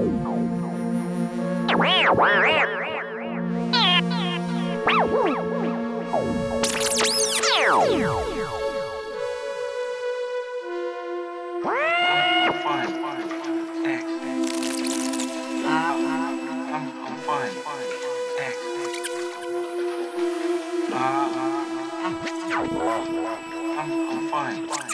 I'm fine,